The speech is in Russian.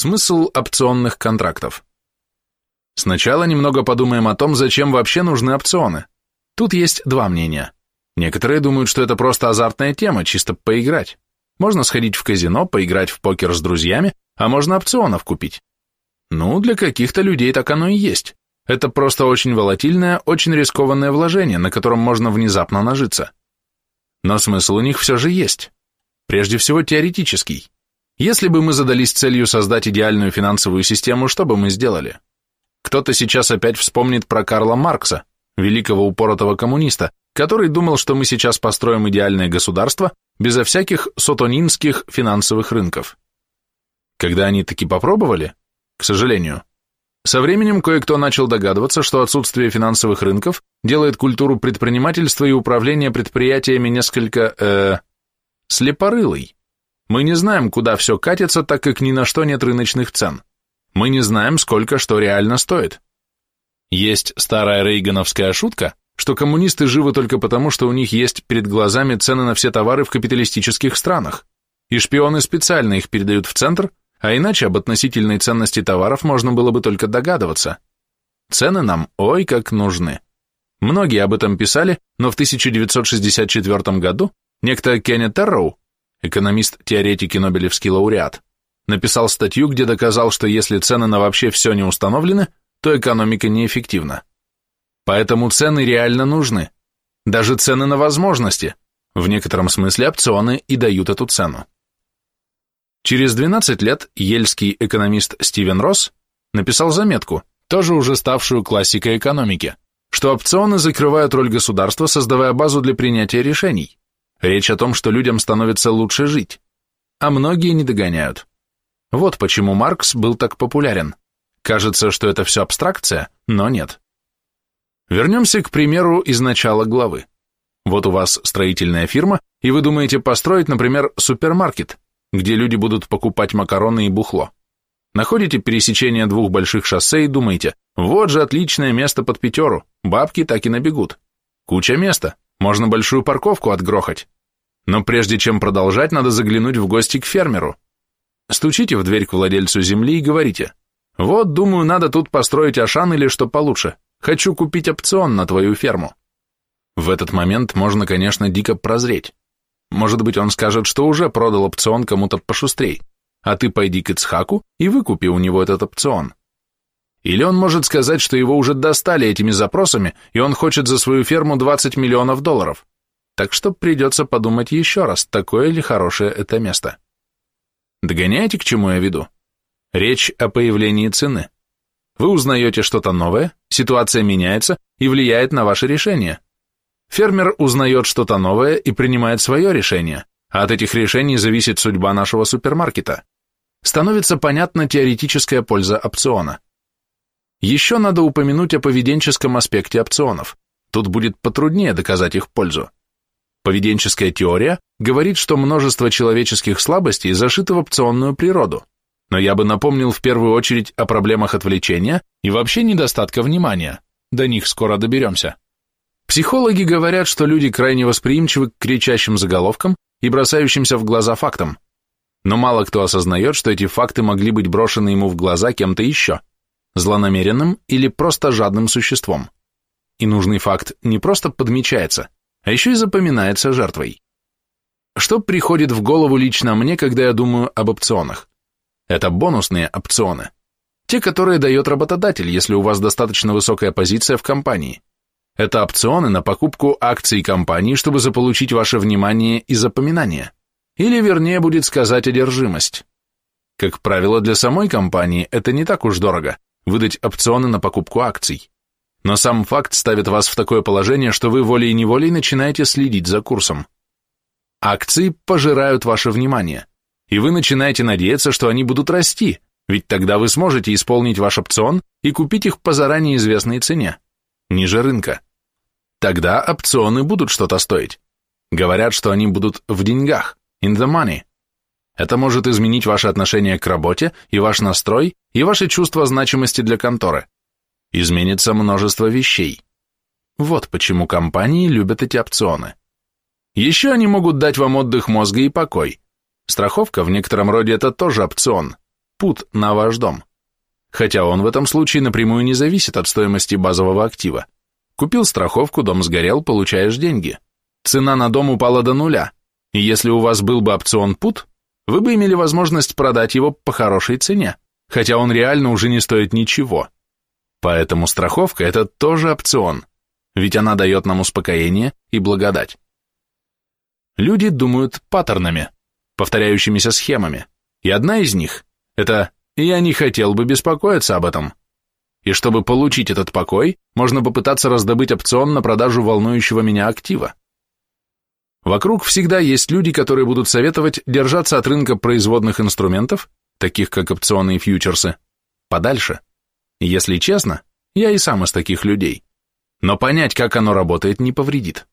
Смысл опционных контрактов. Сначала немного подумаем о том, зачем вообще нужны опционы. Тут есть два мнения. Некоторые думают, что это просто азартная тема, чисто поиграть. Можно сходить в казино, поиграть в покер с друзьями, а можно опционов купить. Ну, для каких-то людей так оно и есть. Это просто очень волатильное, очень рискованное вложение, на котором можно внезапно нажиться. Но смысл у них все же есть. Прежде всего теоретический. Если бы мы задались целью создать идеальную финансовую систему, что бы мы сделали? Кто-то сейчас опять вспомнит про Карла Маркса, великого упоротого коммуниста, который думал, что мы сейчас построим идеальное государство безо всяких сотонинских финансовых рынков. Когда они таки попробовали, к сожалению, со временем кое-кто начал догадываться, что отсутствие финансовых рынков делает культуру предпринимательства и управления предприятиями несколько, э, слепорылой. Мы не знаем, куда все катится, так как ни на что нет рыночных цен. Мы не знаем, сколько что реально стоит. Есть старая рейгановская шутка, что коммунисты живы только потому, что у них есть перед глазами цены на все товары в капиталистических странах, и шпионы специально их передают в центр, а иначе об относительной ценности товаров можно было бы только догадываться. Цены нам ой как нужны. Многие об этом писали, но в 1964 году некто Кеннет Терроу экономист-теоретик и Нобелевский лауреат, написал статью, где доказал, что если цены на вообще все не установлены, то экономика неэффективна. Поэтому цены реально нужны. Даже цены на возможности. В некотором смысле опционы и дают эту цену. Через 12 лет ельский экономист Стивен Росс написал заметку, тоже уже ставшую классикой экономики, что опционы закрывают роль государства, создавая базу для принятия решений. Речь о том, что людям становится лучше жить, а многие не догоняют. Вот почему Маркс был так популярен. Кажется, что это все абстракция, но нет. Вернемся к примеру из начала главы. Вот у вас строительная фирма, и вы думаете построить, например, супермаркет, где люди будут покупать макароны и бухло. Находите пересечение двух больших шоссе и думаете, вот же отличное место под пятеру, бабки так и набегут. Куча места, можно большую парковку отгрохать. Но прежде чем продолжать, надо заглянуть в гости к фермеру. Стучите в дверь к владельцу земли и говорите, «Вот, думаю, надо тут построить Ашан или что получше. Хочу купить опцион на твою ферму». В этот момент можно, конечно, дико прозреть. Может быть, он скажет, что уже продал опцион кому-то пошустрей, а ты пойди к Ицхаку и выкупи у него этот опцион. Или он может сказать, что его уже достали этими запросами, и он хочет за свою ферму 20 миллионов долларов. Так что придется подумать еще раз, такое ли хорошее это место. Догоняете, к чему я веду? Речь о появлении цены. Вы узнаете что-то новое, ситуация меняется и влияет на ваше решение. Фермер узнает что-то новое и принимает свое решение, а от этих решений зависит судьба нашего супермаркета. Становится понятна теоретическая польза опциона. Еще надо упомянуть о поведенческом аспекте опционов. Тут будет потруднее доказать их пользу. Поведенческая теория говорит, что множество человеческих слабостей зашито в опционную природу. Но я бы напомнил в первую очередь о проблемах отвлечения и вообще недостатка внимания. До них скоро доберемся. Психологи говорят, что люди крайне восприимчивы к кричащим заголовкам и бросающимся в глаза фактам. Но мало кто осознает, что эти факты могли быть брошены ему в глаза кем-то еще злонамеренным или просто жадным существом. И нужный факт не просто подмечается, а еще и запоминается жертвой. Что приходит в голову лично мне, когда я думаю об опционах? Это бонусные опционы. Те, которые дает работодатель, если у вас достаточно высокая позиция в компании. Это опционы на покупку акций компании, чтобы заполучить ваше внимание и запоминание. Или, вернее, будет сказать одержимость. Как правило, для самой компании это не так уж дорого выдать опционы на покупку акций. Но сам факт ставит вас в такое положение, что вы волей-неволей начинаете следить за курсом. Акции пожирают ваше внимание, и вы начинаете надеяться, что они будут расти, ведь тогда вы сможете исполнить ваш опцион и купить их по заранее известной цене, ниже рынка. Тогда опционы будут что-то стоить. Говорят, что они будут в деньгах, in the money. Это может изменить ваше отношение к работе и ваш настрой, и ваше чувство значимости для конторы. Изменится множество вещей. Вот почему компании любят эти опционы. Еще они могут дать вам отдых мозга и покой. Страховка в некотором роде это тоже опцион. пут на ваш дом. Хотя он в этом случае напрямую не зависит от стоимости базового актива. Купил страховку, дом сгорел, получаешь деньги. Цена на дом упала до нуля, и если у вас был бы опцион пут, вы бы имели возможность продать его по хорошей цене, хотя он реально уже не стоит ничего. Поэтому страховка – это тоже опцион, ведь она дает нам успокоение и благодать. Люди думают паттернами, повторяющимися схемами, и одна из них – это «я не хотел бы беспокоиться об этом». И чтобы получить этот покой, можно попытаться раздобыть опцион на продажу волнующего меня актива. Вокруг всегда есть люди, которые будут советовать держаться от рынка производных инструментов, таких как опционы и фьючерсы, подальше. Если честно, я и сам из таких людей. Но понять, как оно работает, не повредит.